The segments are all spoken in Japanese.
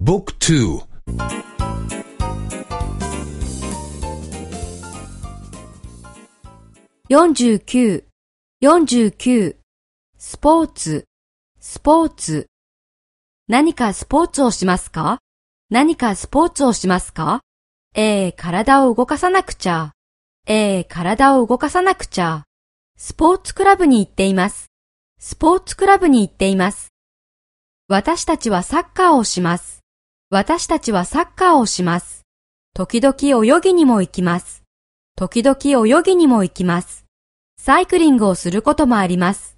Book 2 49、49、スポーツ、スポーツ。何かスポーツをしますか？何かスポーツをしますか？ええ体を動かさなくちゃ。ええ体を動かさなくちゃ。スポーツクラブに行っています。スポーツクラブに行っています。私たちはサッカーをします。私たちはサッカーをします。時々泳ぎにも行きます。時々泳ぎにも行きます。サイクリングをすることもあります。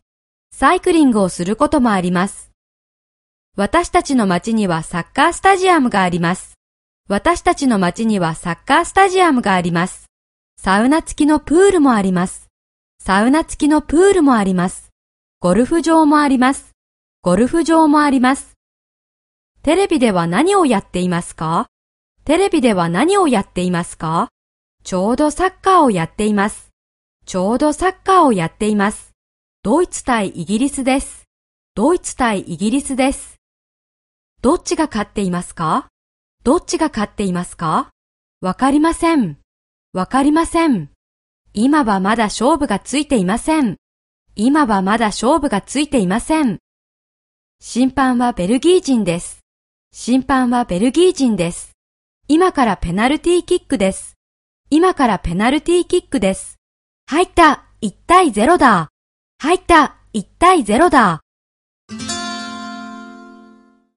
サイクリングをすることもあります。私たちの町にはサッカースタジアムがあります。私たちの町にはサッカースタジアムがあります。サウナ付きのプールもあります。サウナ付きのプールもあります。ゴルフ場もあります。ゴルフ場もあります。テレビでは何をやっていますか？テレビでは何をやっていますか？ちょうどサッカーをやっています。ちょうどサッカーをやっています。ドイツ対イギリスです。ドイツ対イギリスです。どっちが勝っていますか？どっちが勝っていますか？わかりません。わかりません。今はまだ勝負がついていません。今はまだ勝負がついていません。審判はベルギー人です。審判はベルギー人です。今からペナルティーキックです。今からペナルティーキックです。入った !1 対0だ。入った !1 対0だ。